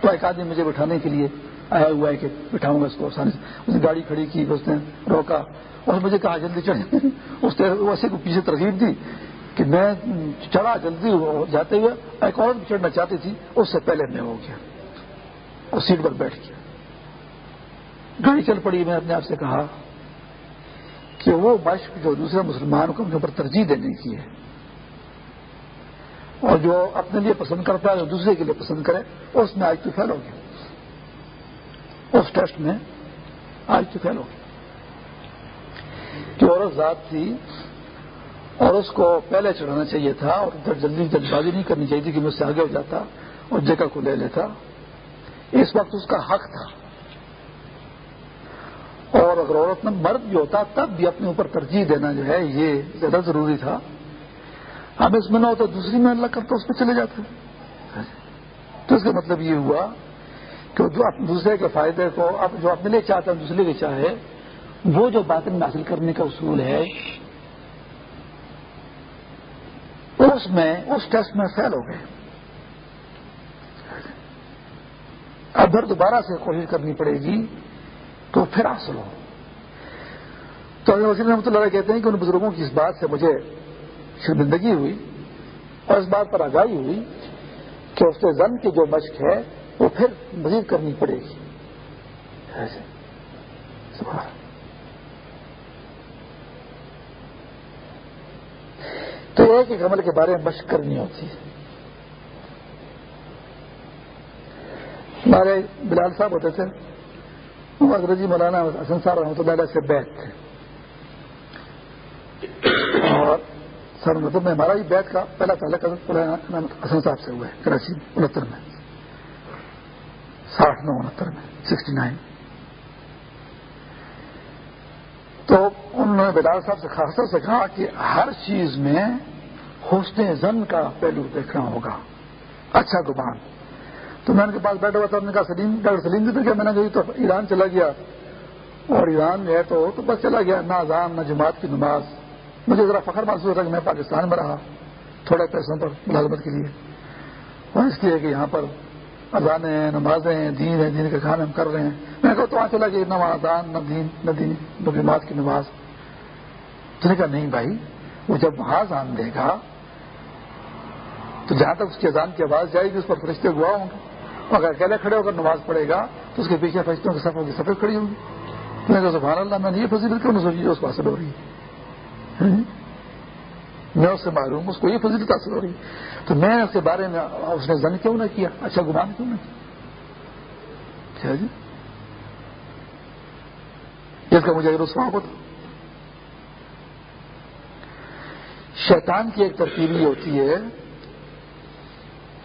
تو ایک آدمی مجھے بٹھانے کے لیے آیا ہوا ہے کہ بٹھاؤں گا اس کو آسانی سے۔ اس نے گاڑی کھڑی کی، اس نے روکا، اور مجھے کہا، جلدی چڑھے اس نے ویسے کو پیچھے ترغیب دی کہ میں چڑھا، جلدی جاتے ہوئے ایک اور چڑھنا چاہتی تھی، اس سے پہلے میں ہو گیا۔ اور سیٹ پر بیٹھ گیا۔ گاڑی چل پڑی میں اپنے آپ سے کہا کہ وہ مشق جو دوسرے مسلمان کو ان کے اوپر ترجیح دینے کی ہے اور جو اپنے لیے پسند کرتا ہے، جو دوسرے کے لیے پسند کرے، اس میں آج تو فیل ہوگی اس ٹیسٹ میں آج تو فیل ہوگی جو عورت ذات تھی، اور اس کو پہلے چڑھانا چاہیے تھا اور ادھر جلدی جلد بازی نہیں کرنی چاہیے تھی کہ مجھ سے آگے ہو جاتا اور جگہ کو لے لیتا۔ اس وقت اس کا حق تھا۔ اور اگر عورت میں مرد بھی ہوتا تب بھی اپنے اوپر ترجیح دینا جو ہے یہ زیادہ ضروری تھا۔ اب اس میں نہ ہوتا دوسری میں اللہ کرتا اس پہ چلے جاتے تو اس کا مطلب یہ ہوا کہ جو دوسرے کے فائدے کو اب جو اپنے لیے چاہتا ہے، دوسرے کے چاہے، وہ جو باطن میں حاصل کرنے کا اصول ہے، اس میں اس ٹیسٹ میں فیل ہو گئے۔ اب پھر دوبارہ سے کوشش کرنی پڑے گی۔ تو پھر حاصل ہو تو وسیم رحمۃ اللہ کہتے ہیں کہ ان بزرگوں کی اس بات سے مجھے شرمندگی ہوئی اور اس بات پر آگاہی ہوئی کہ اس کے زن کی جو مشق ہے، وہ پھر مزید کرنی پڑے گی۔ تو ایک ایک عمل کے بارے میں مشق کرنی ہوتی ہے۔ ہمارے بلال صاحب ہوتے تھے۔ انگریزی مولانا حسن صاحب رحمۃ اللہ سے بیت تھے اور سر مطلب میں ہمارا بھی بیت کا پہلا تعلق حسن صاحب سے ہوا ہے کراچی انہتر میں ساٹھ نو انہتر میں سکسٹی نائن تو انہوں نے بلال صاحب سے خاصا سے کہا کہ ہر چیز میں حسن زن کا پہلو دیکھنا ہوگا. اچھا گمان تو میں ان کے پاس بیٹھا ہوا تھا نے کہا، سلیم، ڈاکٹر سلیم جی تو کیا؟ میں نے کہی تو ایران چلا گیا۔ اور ایران جو ہے تو تو بس چلا گیا، نہ اذان، نہ جماعت کی نماز۔ مجھے ذرا فخر محسوس ہوتا کہ میں پاکستان میں رہا، تھوڑے پیسوں پر، ملازمت کے لیے۔ اور اس لیے کہ یہاں پر اذانیں ہیں، نمازیں ہیں، دین ہیں دین کے کھانے ہم کر رہے ہیں۔ میں کہا، تو وہاں چلا گیا، نہ اذان، نہ دین نہ دین، نہ جماعت کی نماز۔ تو نے کہا، نہیں بھائی، وہ جب وہاں اذان دے گا، تو جہاں تک اس کی اذان کی آواز جائے گی، اس پر فرشتے گوا ہوں گے۔ اگر اکیلے کھڑے ہو کر نماز پڑھے گا تو اس کے پیچھے فرشتوں کے سفر کی سفید کھڑی ہوگی۔ میں کہا، سبحان اللہ، میں نے یہ فضیلت کیوں نہیں سوچی جو اس کو حاصل ہو رہی ہے۔ میں اس سے معلوم، اس کو یہ فضیلت حاصل ہو رہی ہے۔ تو میں اس کے بارے میں، اس نے زن کیوں نہ کیا؟ اچھا گمان کیوں نہ کیا؟ جی؟ جس کا مجھے رسوا ہوتا شیطان کی ایک ترتیب یہ ہوتی ہے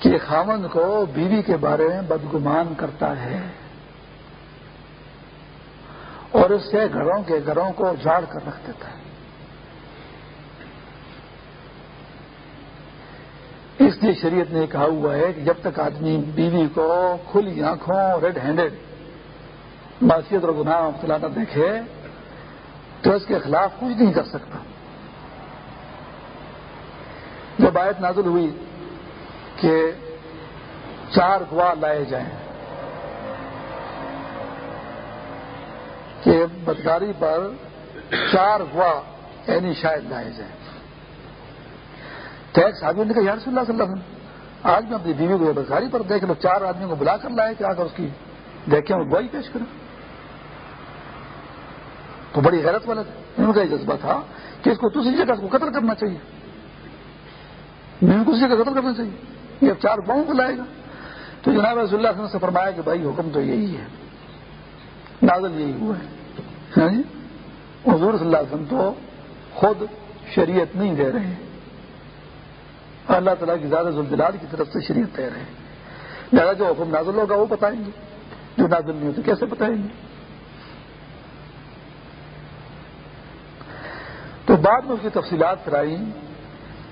کہ خامن کو بیوی کے بارے میں بدگمان کرتا ہے اور اس سے گھروں کے گھروں کو جاڑ کر رکھ دیتا ہے۔ اس لیے شریعت نے کہا ہوا ہے کہ جب تک آدمی بیوی کو کھلی آنکھوں ریڈ ہینڈیڈ معاشیت اور گناہ مبتلا دیکھے تو اس کے خلاف کچھ نہیں کر سکتا۔ جب آیت نازل ہوئی کہ چار گواہ لائے جائیں۔ کہ بدکاری پر چار گواہ یعنی شاید لائے جائیں۔ تو ایک صحابی نے کہا، یا رسول اللہ صلی اللہ علیہ وسلم، آج میں اپنی بیوی کو بدکاری پر دیکھ لو چار آدمیوں کو بلا کر لائے کہ آ اس کی۔ دیکھیں اور گواہی پیش کریں۔ تو بڑی حیرت والا ان کا یہ جذبہ تھا کہ اس کو دوسری جگہ کو قتل کرنا چاہیے۔ میں کو جگہ قتل کرنا چاہیے۔ یہ چار گاؤں کو لائے گا۔ تو جناب رضی اللہ وسلم سے فرمایا کہ بھائی حکم تو یہی ہے۔ نازل یہی ہوا ہے۔ ہاں جی؟ حضور صلی اللہ علیہ وسلم تو خود شریعت نہیں دے رہے ہیں۔ اللہ تعالیٰ کی زیادہ زلزلال کی طرف سے شریعت دے رہے ہیں۔ لہٰذا جو حکم نازل ہوگا وہ بتائیں گے۔ جو نازل نہیں ہوتے کیسے بتائیں گے؟ تو بعد میں اس کی تفصیلات کرائی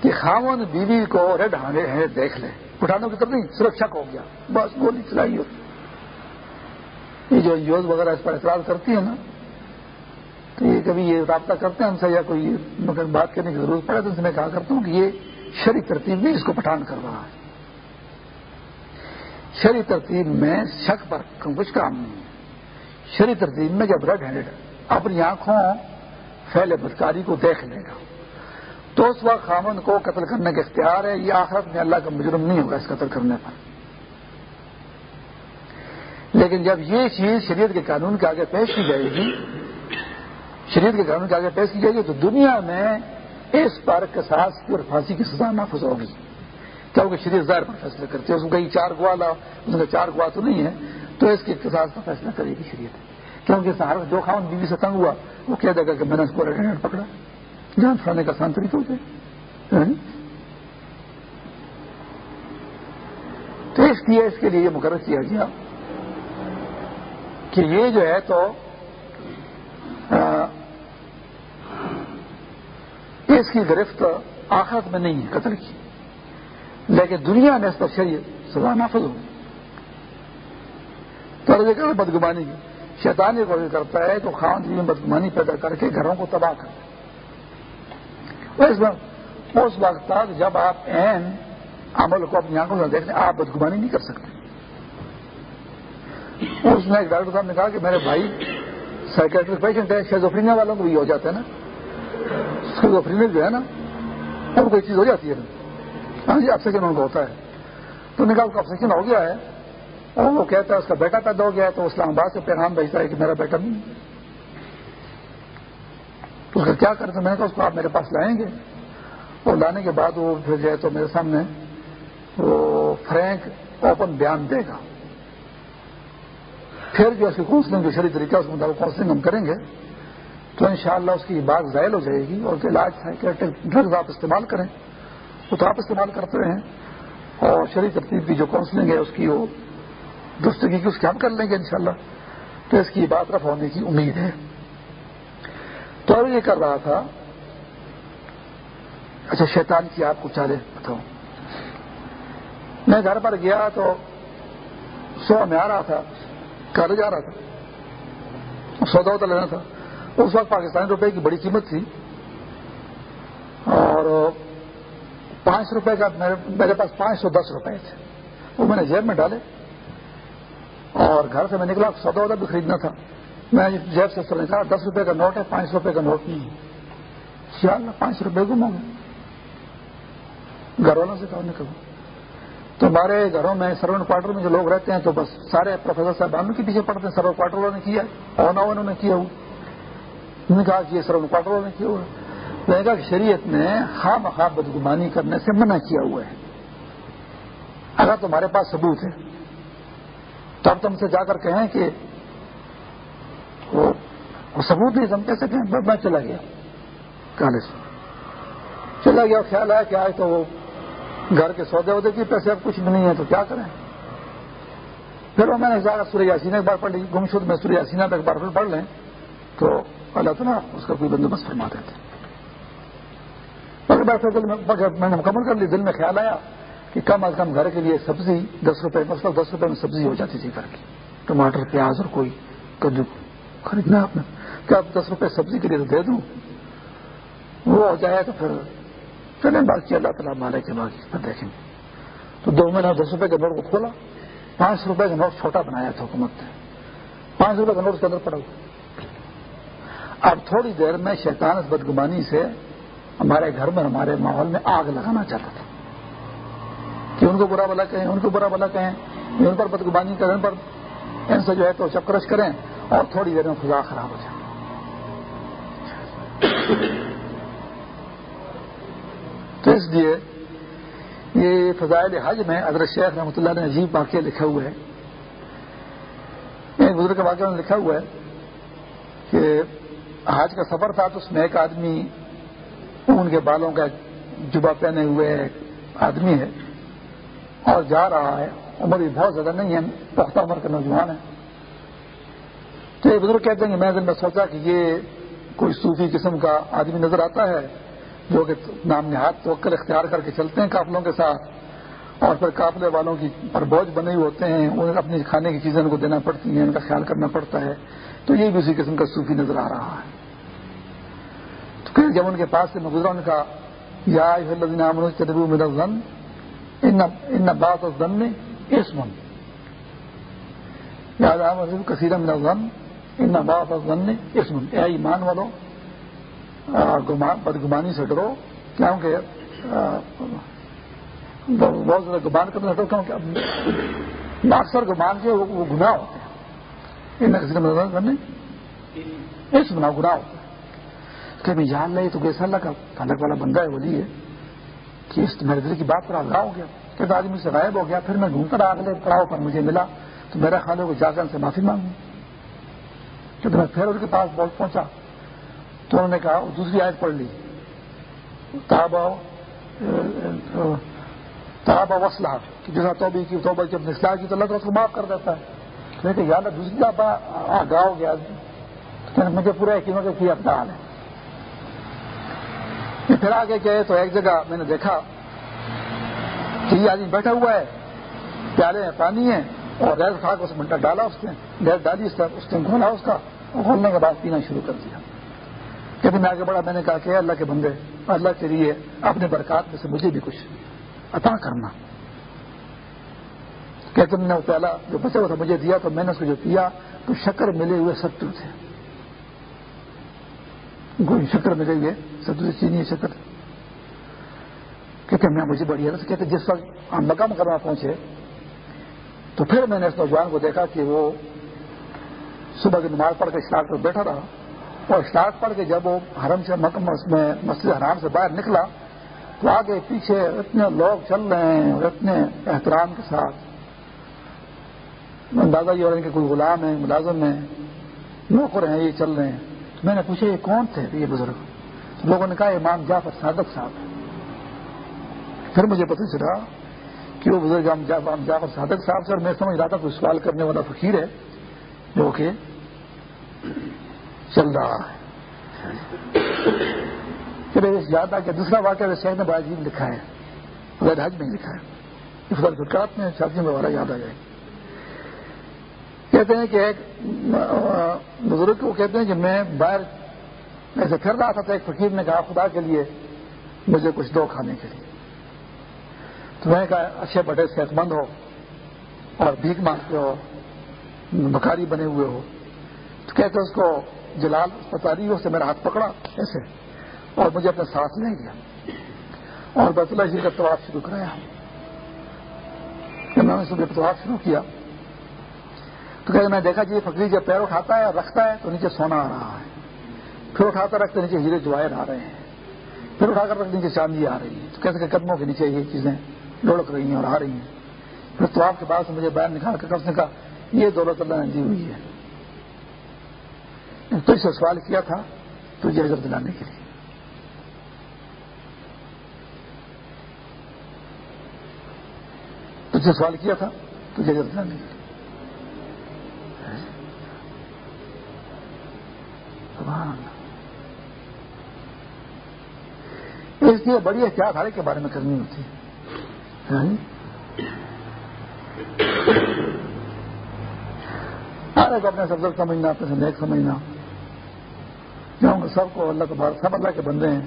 کہ خاون بیوی کو ریڈ ہانڈے ہیں، دیکھ لے اٹھانے کی طرف نہیں صرف شک ہو گیا۔ بس گولی چلائی ہو۔ یہ جو یوز وغیرہ اس پر اعتراض کرتی ہیں نا، تو یہ کبھی یہ رابطہ کرتے ہیں ہم سے یا کوئی مگر بات کرنے کی ضرورت پڑے تو ان سے میں کہا کرتا ہوں کہ یہ شری ترتیب میں اس کو پٹھان کر رہا ہے۔ شری ترتیب میں شک پر کچھ کام نہیں ہے۔ شری ترتیب میں جب ریڈ ہینڈیڈ اپنی آنکھوں پھیلے بدکاری کو دیکھ لے گا۔ تو اس وقت خامن کو قتل کرنے کا اختیار ہے، یہ آخرت میں اللہ کا مجرم نہیں ہوگا اس قتل کرنے پر۔ لیکن جب یہ چیز شریعت کے قانون کے آگے پیش کی جائے گی، شریعت کے قانون کے آگے پیش کی جائے گی، تو دنیا میں اس پر کساس کی اور پھانسی کی سزا محفوظ ہوگی۔ کیا وہ شریف ظاہر پر فیصلہ کرتی ہے، اس کو کہیں چار گوا لا اس کا چار گوا تو نہیں ہے، تو اس کے اقتصاد کا فیصلہ کرے گی شریعت۔ کیونکہ سہارا جو خاون بیوی سے تنگ ہوا، وہ کہہ دے گا کہ میں نے اس کو ریڈینٹ پکڑا۔ جان چھڑانے کا آسان طریقہ ہوتے ہاں؟ تو اس لیے اس کے لیے یہ مقرر کیا گیا کہ یہ جو ہے تو اس کی گرفت آخرت میں نہیں ہے، قتل کی۔ لیکن دنیا میں اس پر شریعت، سزا نافذ ہوگی۔ تو بدگمانی کی شیطان یہ کوشش کرتا ہے تو خان میں بدگمانی پیدا کر کے گھروں کو تباہ کر اس وقت تک جب آپ این عمل کو اپنی آنکھوں سے دیکھ آپ بدگمانی نہیں کر سکتے۔ اس میں ایک ڈاکٹر صاحب نے کہا کہ میرے بھائی سائکٹرک پیشنٹ ہے شیزوفرینیا والوں کو بھی ہو جاتا ہے نا۔ شیزوفرینیا جو ہے نا وہ کوئی چیز ہو جاتی ہے۔ ہاں جی افسیکن ان کو ہوتا ہے۔ تو نے کہا اس کا افسیکن ہو گیا ہے۔ اور وہ کہتا ہے، اس کا بیٹا پیدا ہو گیا ہے، تو اسلام آباد سے پیغام بھیجتا ہے کہ میرا بیٹا نہیں۔ اس کا کیا کرتے میں نے کہا اس کو آپ میرے پاس لائیں گے۔ اور لانے کے بعد وہ پھر جو ہے تو میرے سامنے وہ فرینک اوپن بیان دے گا۔ پھر جو اس کی کاؤنسلنگ جو شریح طریقہ اس کے مطابق کاؤنسلنگ ہم کریں گے۔ تو انشاءاللہ اس کی بات ظاہر ہو جائے گی اور علاج ڈرگز آپ استعمال کریں، وہ تو آپ استعمال کرتے رہیں اور شریح ترتیب کی جو کاؤنسلنگ ہے، اس کی وہ دوستگی کی، اس کی ہم کر لیں گے انشاءاللہ۔ تو اس کی بات رفع ہونے کی امید ہے۔ تو یہ کر رہا تھا۔ اچھا شیطان کی آپ کو چالے بتاؤں۔ میں گھر پر گیا تو سو میں آ رہا تھا، کالج جا رہا تھا۔ سودا وودا لینا تھا۔ اس وقت پاکستانی روپے کی بڑی قیمت تھی۔ اور پانچ روپے کا میرے پاس پانچ سو دس روپے تھے۔ وہ میں نے جیب میں ڈالے۔ اور گھر سے میں نکلا سودا وودا بھی خریدنا تھا۔ میں جیب سے کہا دس روپے کا نوٹ ہے، پانچ سو روپے کا نوٹ نہیں ہے۔ خیال پانچ سو روپے گم ہو گھر والوں سے کہا نکلوں تو ہمارے گھروں میں سرون کوارٹر میں جو لوگ رہتے ہیں، تو بس سارے پروفیسر صاحب کے پیچھے پڑتے ہیں۔ سرون کوارٹر والوں نے کیا، اور نہ انہوں نے کیا ہوا۔ انہوں نے کہا کہ یہ سرون کوارٹر والوں نے کیا ہوا۔ میں نے کہا کہ شریعت نے خواہ مخواہ بدگمانی کرنے سے منع کیا ہوا ہے۔ اگر تمہارے پاس ثبوت ہے، تو اب تم سے جا کر کہیں کہ وہ ثبوت نہیں تم کیسے کہیں میں چلا گیا۔ کالج چلا گیا، خیال آیا کہ آج تو وہ گھر کے سودے ودے کی پیسے، اب کچھ بھی نہیں ہے، تو کیا کریں؟ پھر وہ میں نے زیادہ سورہ یاسینہ ایک بار پڑھ لی گم شد میں سورہ یاسینہ ایک بار پھر پڑھ لیں، تو اللہ تعالیٰ اس کا کوئی بندوبست فرما دیتے میں نے مکمل کر لی، دل میں خیال آیا کہ کم از کم گھر کے لیے سبزی، دس روپے مثلاً دس روپے میں سبزی ہو جاتی تھی گھر کی۔ ٹماٹر، پیاز اور کوئی کدو۔ خریدنا آپ نے۔ کیا دس روپے سبزی کے لیے تو دے دوں؟ وہ ہو جائے تو پھر چلیں بات اللہ تعالیٰ مالے کے بعد دیکھیں۔ گے تو دو مہینہ دس روپے کے نوٹ کو کھولا۔ پانچ روپے کا نوٹ چھوٹا بنایا تھا حکومت نے۔ پانچ روپے کا نوٹ کے اندر پڑا۔ اب تھوڑی دیر میں شیطان اس بدگمانی سے ہمارے گھر میں، ہمارے ماحول میں آگ لگانا چاہتا تھا۔ کہ ان کو برا بلا کہیں، ان کو برا بلا کہیں، ان پر بدگمانی کریں، پر ان سے جو ہے تو چکرش کریں۔ اور تھوڑی دیر میں خدا خراب ہو جائے۔ تو اس لیے یہ فضائل حج میں حضرت شیخ رحمۃ اللہ نے عجیب واقعہ لکھا ہوا ہے۔ ایک بزرگ واقعہ میں لکھا ہوا ہے کہ حج کا سفر تھا تو اس میں ایک آدمی ان کے بالوں کا جبا پہنے ہوئے آدمی ہے اور جا رہا ہے۔ عمر بھی بہت زیادہ نہیں ہے پختہ عمر کا نوجوان ہے۔ تو یہ بزرگ کہتے ہیں کہ میں دن میں سوچا کہ یہ کوئی صوفی قسم کا آدمی نظر آتا ہے جو کہ نام نہاد توکل اختیار کر کے چلتے ہیں قافلوں کے ساتھ اور پھر قافلے والوں کی پر بوجھ بنے ہوئے ہوتے ہیں، انہیں اپنی کھانے کی چیزیں ان کو دینا پڑتی ہیں، ان کا خیال کرنا پڑتا ہے۔ تو یہ بھی اسی قسم کا صوفی نظر آ رہا ہے۔ تو پھر جب ان کے پاس سے میں گزرا، ان کا یا ان بات اور زن اس من یاد کثیر میرا زن ان بات اور نے اس من اے ایمان والوں بدگمانی سے ڈرو، کیونکہ بہت زیادہ گمان کرنا ڈرو، کیونکہ اکثر گمان کے وہ گناہ ہوتے ہیں۔ ان کرنے اس بنا گناہ ہوتا ہے کہ میں جان لے تو کیسا اللہ کا تعلق والا بندہ ہے، ولی ہے۔ کہ اس میرے دل کی بات پر آگاہ ہو گیا، کہ آدمی سے غائب ہو گیا، پھر میں گھوم کر اگلے پڑاؤ پر مجھے ملا، تو میرا خالوں کو جا کر سے معافی مانگوں۔ جب میں پھر اس کے پاس بہت پہنچا۔ تو انہوں نے کہا دوسری آیت پڑھ لی۔ تابا وسلح کہ جیسا توبی کی، توبہ جب نسلا کی، تو اللہ تو معاف کر دیتا ہے۔ لیکن یاد ہے دوسری دفعہ گاؤ گیا۔ مجھے پورا یقین ہو کہ اپنا حال ہے۔ پھر آگے گئے، تو ایک جگہ میں نے دیکھا کہ یہ آدمی بیٹھا ہوا ہے۔ پیالے ہیں پانی ہے۔ اور ریز کھا کے اس منٹا ڈالا اس نے ریز ڈالی اس اس نے گھولا اس کا، اور گھولنے کے بعد پینا شروع کر دیا۔ کہ میں آگے بڑھا، میں نے کہا کہ اللہ کے بندے، اللہ کے لیے اپنے برکات میں سے مجھے بھی کچھ عطا کرنا۔ کہ تم نے پیالہ جو بچا ہوا تھا مجھے دیا تو میں نے اس کو جو پیا تو شکر ملے ہوئے ستر تھے۔ شکر ملے ہوئے، ستر چینی شکر۔ کہتے میں مجھے بڑی حیرت کہتے جس وقت ہم مقام کرنا پہنچے تو پھر میں نے اس نوجوان کو دیکھا کہ وہ صبح کی نماز پڑھ کے اسٹارٹ پر بیٹھا رہا۔ اور اسٹارٹ پڑھ کے جب وہ حرم سے اس میں مسجد حرام سے باہر نکلا تو آگے پیچھے اتنے لوگ چل رہے ہیں اور اتنے احترام کے ساتھ۔ اندازہ یہ ہو رہا ہے کہ کوئی غلام ہے، ملازم ہے، نوکر ہیں، یہ چل رہے ہیں۔ میں نے پوچھا، یہ کون تھے؟ یہ بزرگ۔ لوگوں نے کہا، امام جعفر صادق صاحب۔ پھر مجھے پتہ چلا کہ وہ بزرگ جعفر صادق صاحب سے میں سمجھ رہا تھا کوئی سوال کرنے والا فقیر ہے جو کہ چل رہا ہے۔ پھر یاد آ کہ دوسرا واقعہ شہر نے بازی لکھا ہے حج میں لکھا ہے۔ فضل فرقات میں شادیوں میں والا یاد آ جائے کہتے ہیں کہ ایک بزرگ کو کہتے ہیں کہ میں باہر ایسے پھر رہا تھا تو ایک فقیر نے کہا، خدا کے لیے مجھے کچھ دو کھانے کے لیے۔ تو میں کہا، اچھے بڑے صحت مند ہو اور بھیک مانگتے ہو بکاری بنے ہوئے ہو۔ تو کہتے اس کو، جلال پتاری اس میرا ہاتھ پکڑا، ایسے۔ اور مجھے اپنے ساتھ لے گیا اور بیت اللہ جی کا طواف شروع کرایا۔ میں نے صبح طواف شروع کیا، تو کہ میں دیکھا جی فکری جب پیر اٹھاتا ہے رکھتا ہے، تو نیچے سونا آ رہا ہے۔ پھر اٹھاتا رکھتے نیچے ہیرے جواہر آ رہے ہیں۔ پھر اٹھا کر رکھتے نیچے چاندی آ رہی ہے۔ تو کیسے کہ قدموں کے نیچے یہ چیزیں لڑک رہی ہیں اور آ رہی ہیں۔ پھر تو آپ کے پاس مجھے بیان نکال کر اس نے کہا یہ دولت اللہ نے دی ہوئی ہے۔ تو اس سے سوال کیا تھا، تجھے اجر دلانے کے لیے۔ تجھ سے سوال کیا تھا، تجھے اجر دلانے کے لیے۔ اس لیے بڑی احتیاط ہر کے بارے میں کرنی ہوتی ہے۔ ہاں۔ ہر ایک اپنے سب سمجھنا، اپنے سے نیک سمجھنا کیونکہ سب کو اللہ تبار سب اللہ کے بندے ہیں۔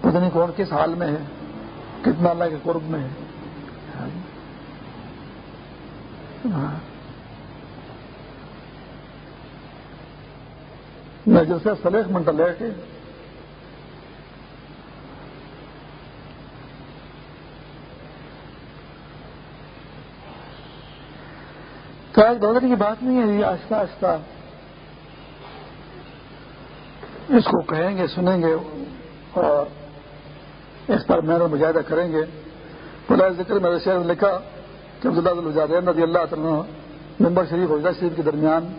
پتہ نہیں کون کس حال میں ہے، کتنا اللہ کے قرب میں ہے۔ ہاں۔ میں جیسے سلیخ منڈل لے کے تو کی بات نہیں ہے، یہ آہستہ آہستہ۔ اس کو کہیں گے، سنیں گے اور اس پر محنت مجاہدہ کریں گے۔ بلا ذکر میرے شہر نے لکھا کہ عبداللہ رضی اللہ تعالیٰ ممبر شریف حضرت شریف کے درمیان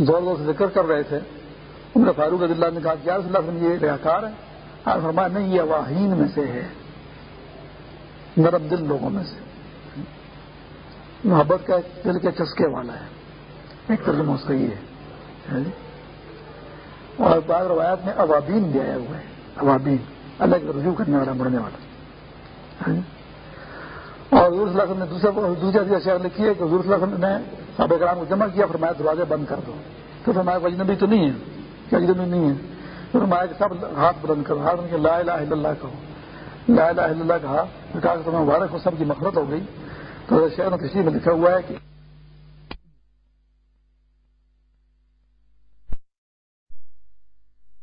زور زور سے ذکر کر رہے تھے۔ عمر فاروق رضی اللہ نے کہا کہ رسول اللہ یہ ریاکار ہے اور فرمایا نہیں، یہ واہین میں سے ہے۔ نرم دل لوگوں میں سے۔ محبت کا دل کے چسکے والا ہے۔ ایک ترجمہ اس کا یہ ہے۔ ہاں جی۔ اور بعض روایات میں اوابین بھی آیا ہوا ہے۔ اوابین۔ اللہ کے رجوع کرنے والا مڑنے والا۔ ہاں جی۔ اور حضور صلی اللہ علیہ وسلم نے دوسرے دوسرے شہر لکھی ہے کہ حضور صلی اللہ علیہ وسلم نے سابق کرام کو جمع کیا، فرمایا دروازے بند کر دو۔ تو فرمایا کو اجنبی تو نہیں ہے۔ کہ اجنبی نہیں ہے؟ تو فرمایا کہ سب ہاتھ بلند کرو، ہاتھ کے لا الہ الا اللہ کہو۔ لا الہ الا اللہ کہا کہا کہ تمہیں مبارک ہو، سب کی مفرت ہو گئی۔ تو شہر میں کسی میں لکھا ہوا ہے کہ